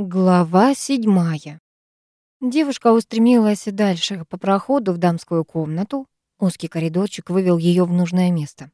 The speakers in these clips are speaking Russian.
Глава седьмая. Девушка устремилась дальше по проходу в дамскую комнату. Узкий коридорчик вывел ее в нужное место.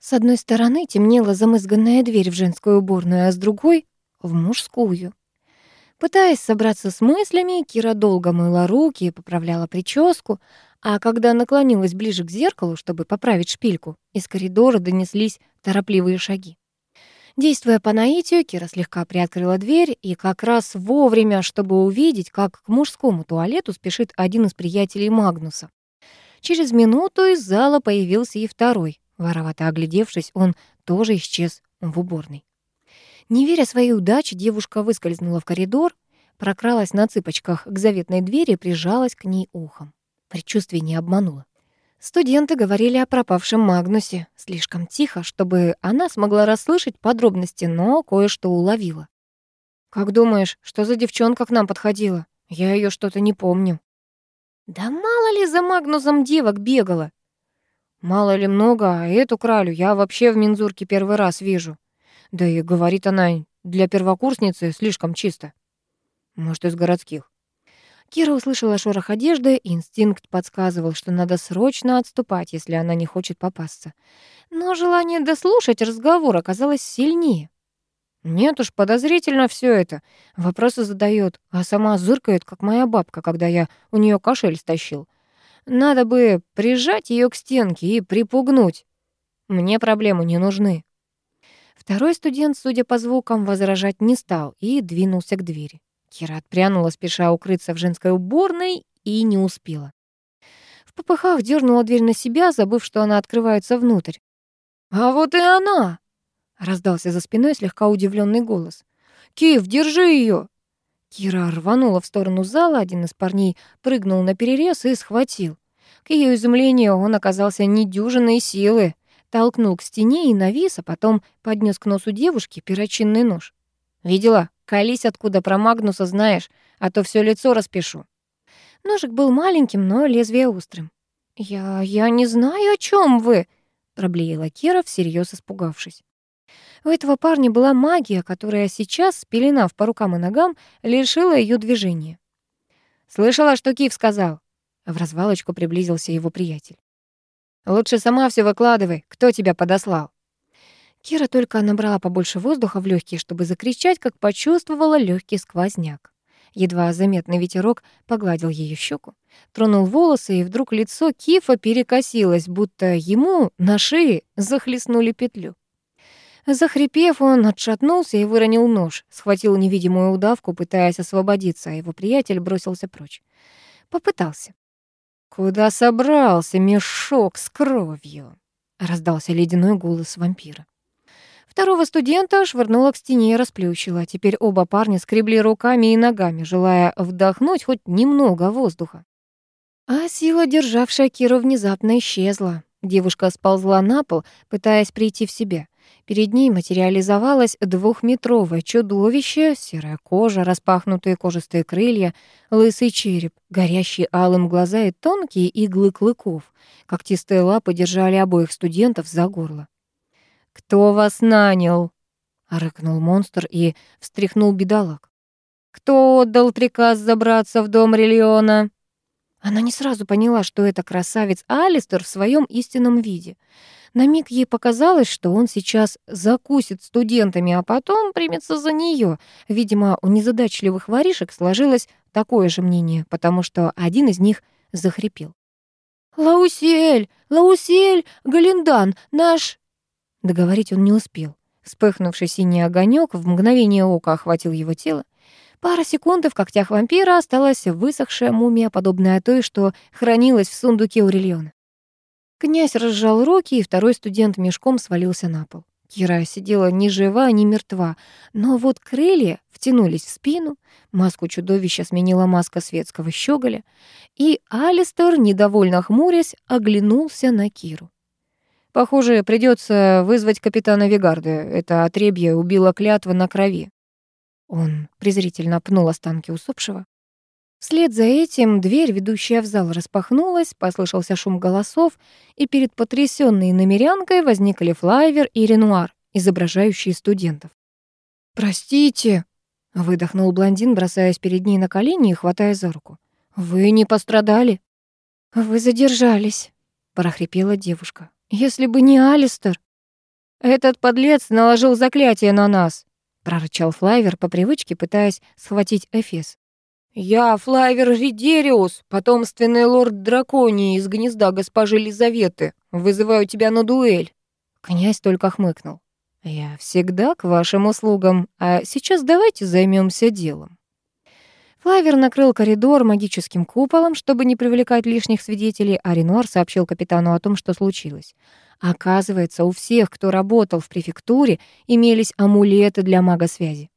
С одной стороны темнела замызганная дверь в женскую уборную, а с другой — в мужскую. Пытаясь собраться с мыслями, Кира долго мыла руки и поправляла прическу, а когда наклонилась ближе к зеркалу, чтобы поправить шпильку, из коридора донеслись торопливые шаги. Действуя по наитию, Кира слегка приоткрыла дверь и как раз вовремя, чтобы увидеть, как к мужскому туалету спешит один из приятелей Магнуса. Через минуту из зала появился и второй. Воровато оглядевшись, он тоже исчез в уборной. Не веря своей удаче, девушка выскользнула в коридор, прокралась на цыпочках к заветной двери и прижалась к ней ухом. Предчувствие не обмануло. Студенты говорили о пропавшем Магнусе слишком тихо, чтобы она смогла расслышать подробности, но кое-что уловила. «Как думаешь, что за девчонка к нам подходила? Я ее что-то не помню». «Да мало ли за Магнусом девок бегала?» «Мало ли много, а эту кралю я вообще в мензурке первый раз вижу. Да и говорит она, для первокурсницы слишком чисто. Может, из городских. Кира услышала шорох одежды, инстинкт подсказывал, что надо срочно отступать, если она не хочет попасться. Но желание дослушать разговор оказалось сильнее. Нет уж, подозрительно все это. Вопросы задает, а сама зыркает, как моя бабка, когда я у нее кошель стащил. Надо бы прижать ее к стенке и припугнуть. Мне проблемы не нужны. Второй студент, судя по звукам, возражать не стал и двинулся к двери. Кира отпрянула, спеша укрыться в женской уборной, и не успела. В попыхах дернула дверь на себя, забыв, что она открывается внутрь. «А вот и она!» — раздался за спиной слегка удивленный голос. «Киев, держи ее!» Кира рванула в сторону зала, один из парней прыгнул на перерез и схватил. К ее изумлению он оказался недюжинной силы, толкнул к стене и навис, а потом поднес к носу девушки перочинный нож. «Видела? Колись откуда про Магнуса знаешь, а то все лицо распишу». Ножик был маленьким, но лезвие острым. «Я... я не знаю, о чем вы», — проблеяла Кира, всерьез испугавшись. У этого парня была магия, которая сейчас, спеленав по рукам и ногам, лишила ее движения. «Слышала, что Кив сказал?» В развалочку приблизился его приятель. «Лучше сама все выкладывай. Кто тебя подослал?» Кира только набрала побольше воздуха в легкие, чтобы закричать, как почувствовала легкий сквозняк. Едва заметный ветерок погладил ее щеку, тронул волосы, и вдруг лицо Кифа перекосилось, будто ему на шее захлестнули петлю. Захрипев, он отшатнулся и выронил нож, схватил невидимую удавку, пытаясь освободиться, а его приятель бросился прочь. Попытался. «Куда собрался мешок с кровью?» — раздался ледяной голос вампира. Второго студента швырнула к стене и расплющила. Теперь оба парня скребли руками и ногами, желая вдохнуть хоть немного воздуха. А сила, державшая Киру, внезапно исчезла. Девушка сползла на пол, пытаясь прийти в себя. Перед ней материализовалось двухметровое чудовище, серая кожа, распахнутые кожистые крылья, лысый череп, горящие алым глаза и тонкие иглы клыков. Когтистые лапы держали обоих студентов за горло. «Кто вас нанял?» — рыкнул монстр и встряхнул бедолаг. «Кто отдал приказ забраться в дом Рильона?» Она не сразу поняла, что это красавец Алистер в своем истинном виде. На миг ей показалось, что он сейчас закусит студентами, а потом примется за нее. Видимо, у незадачливых воришек сложилось такое же мнение, потому что один из них захрипел. «Лаусиэль! Лаусиэль! Галиндан! Наш...» Договорить он не успел. Вспыхнувший синий огонек в мгновение ока охватил его тело. Пара секунд, в когтях вампира осталась высохшая мумия, подобная той, что хранилась в сундуке у Рильона. Князь разжал руки, и второй студент мешком свалился на пол. Кира сидела ни жива, ни мертва, но вот крылья втянулись в спину, маску чудовища сменила маска светского щеголя, и Алистер, недовольно хмурясь, оглянулся на Киру. Похоже, придется вызвать капитана Вигарда. Это отребье убило клятва на крови. Он презрительно пнул останки усопшего. Вслед за этим дверь, ведущая в зал, распахнулась, послышался шум голосов, и перед потрясённой намерянкой возникли Флайвер и Ренуар, изображающие студентов. «Простите», — Выдохнул блондин, бросаясь перед ней на колени и хватая за руку. «Вы не пострадали?» «Вы задержались», — прохрипела девушка. «Если бы не Алистер...» «Этот подлец наложил заклятие на нас», — прорычал Флайвер по привычке, пытаясь схватить Эфес. «Я Флайвер Ридериус, потомственный лорд Драконии из гнезда госпожи Лизаветы. Вызываю тебя на дуэль». Князь только хмыкнул. «Я всегда к вашим услугам, а сейчас давайте займемся делом». Флайвер накрыл коридор магическим куполом, чтобы не привлекать лишних свидетелей, а Ренуар сообщил капитану о том, что случилось. Оказывается, у всех, кто работал в префектуре, имелись амулеты для мага-связи.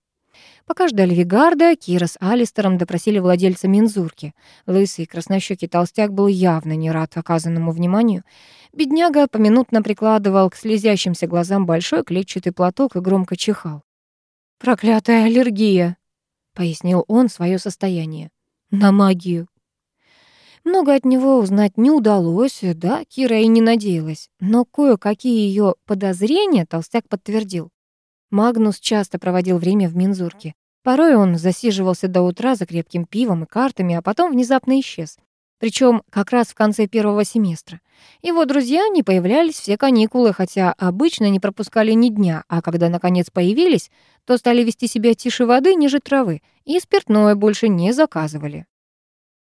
Пока ждали Вигарда, Кира с Алистером допросили владельца мензурки. Лысый краснощёкий толстяк был явно не рад оказанному вниманию. Бедняга поминутно прикладывал к слезящимся глазам большой клетчатый платок и громко чихал. «Проклятая аллергия!» — пояснил он свое состояние. «На магию!» Много от него узнать не удалось, да, Кира и не надеялась. Но кое-какие ее подозрения толстяк подтвердил. Магнус часто проводил время в мензурке. Порой он засиживался до утра за крепким пивом и картами, а потом внезапно исчез. Причем как раз в конце первого семестра. Его друзья не появлялись все каникулы, хотя обычно не пропускали ни дня, а когда наконец появились, то стали вести себя тише воды, ниже травы, и спиртное больше не заказывали.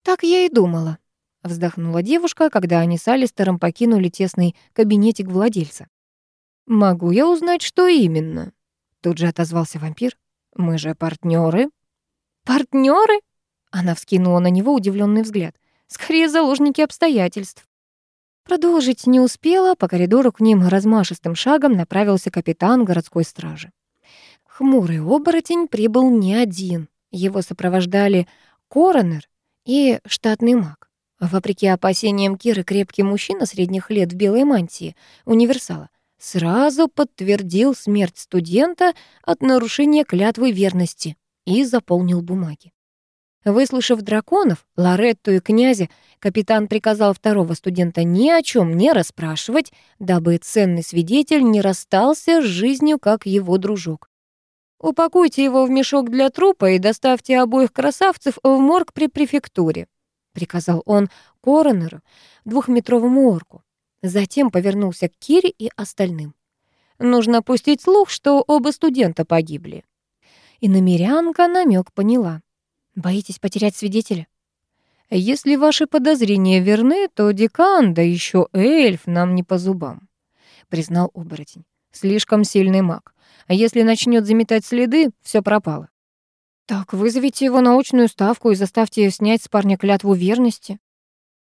«Так я и думала», — вздохнула девушка, когда они с Алистером покинули тесный кабинетик владельца. «Могу я узнать, что именно?» Тут же отозвался вампир. «Мы же партнеры. «Партнеры?» Она вскинула на него удивленный взгляд. «Скорее заложники обстоятельств». Продолжить не успела, по коридору к ним размашистым шагом направился капитан городской стражи. Хмурый оборотень прибыл не один. Его сопровождали коронер и штатный маг. Вопреки опасениям Киры, крепкий мужчина средних лет в белой мантии, универсала, сразу подтвердил смерть студента от нарушения клятвы верности и заполнил бумаги. Выслушав драконов, Лоретту и князя, капитан приказал второго студента ни о чем не расспрашивать, дабы ценный свидетель не расстался с жизнью, как его дружок. «Упакуйте его в мешок для трупа и доставьте обоих красавцев в морг при префектуре», приказал он коронеру, двухметровому орку. Затем повернулся к Кире и остальным. «Нужно пустить слух, что оба студента погибли». И намерянка намек поняла. «Боитесь потерять свидетеля?» «Если ваши подозрения верны, то декан, да еще эльф нам не по зубам», — признал оборотень. «Слишком сильный маг. А если начнет заметать следы, все пропало». «Так вызовите его на очную ставку и заставьте снять с парня клятву верности».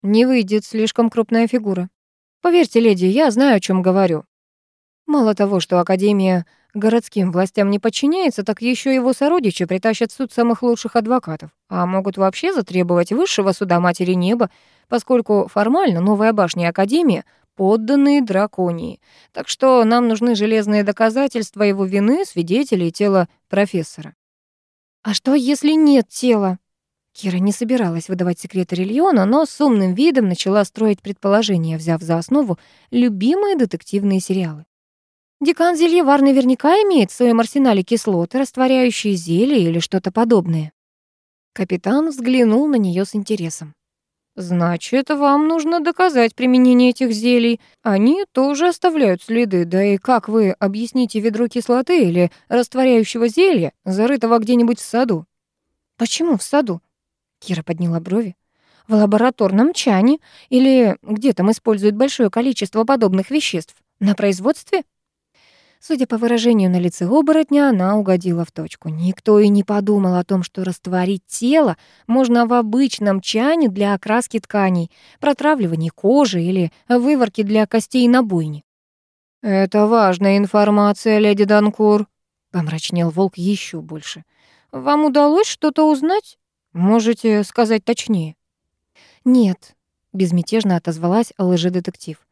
«Не выйдет, слишком крупная фигура», Поверьте, леди, я знаю, о чем говорю. Мало того, что Академия городским властям не подчиняется, так еще его сородичи притащат в суд самых лучших адвокатов, а могут вообще затребовать высшего суда Матери Неба, поскольку формально новая башня Академии подданные драконии. Так что нам нужны железные доказательства его вины, свидетели и тело профессора. «А что, если нет тела?» Кира не собиралась выдавать секреты Рильона, но с умным видом начала строить предположения, взяв за основу любимые детективные сериалы. Декан Зельевар наверняка имеет в своем арсенале кислоты, растворяющие зелье или что-то подобное. Капитан взглянул на нее с интересом. «Значит, вам нужно доказать применение этих зелий. Они тоже оставляют следы, да и как вы объясните ведро кислоты или растворяющего зелья, зарытого где-нибудь в саду?» «Почему в саду?» Кира подняла брови. В лабораторном чане или где там используют большое количество подобных веществ? На производстве? Судя по выражению на лице оборотня, она угодила в точку. Никто и не подумал о том, что растворить тело можно в обычном чане для окраски тканей, протравливания кожи или выворки для костей на бойне. «Это важная информация, леди Данкур», — помрачнел волк еще больше. «Вам удалось что-то узнать?» Можете сказать точнее? Нет, безмятежно отозвалась лжедетектив.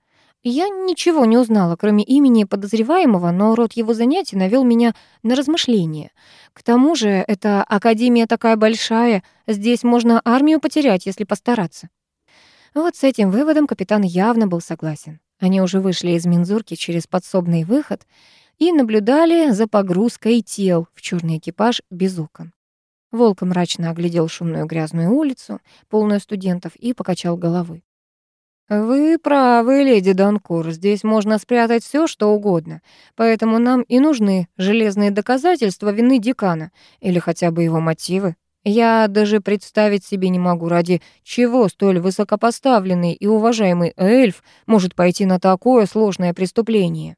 Я ничего не узнала, кроме имени подозреваемого, но род его занятий навел меня на размышления. К тому же, эта академия такая большая, здесь можно армию потерять, если постараться. Вот с этим выводом капитан явно был согласен. Они уже вышли из мензурки через подсобный выход и наблюдали за погрузкой тел в черный экипаж без окон. Волк мрачно оглядел шумную грязную улицу, полную студентов, и покачал головой. «Вы правы, леди Данкур, здесь можно спрятать все, что угодно, поэтому нам и нужны железные доказательства вины декана, или хотя бы его мотивы. Я даже представить себе не могу, ради чего столь высокопоставленный и уважаемый эльф может пойти на такое сложное преступление».